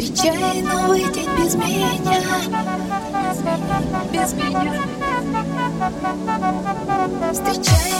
Встречай новый день без меня. Без меня. Встречай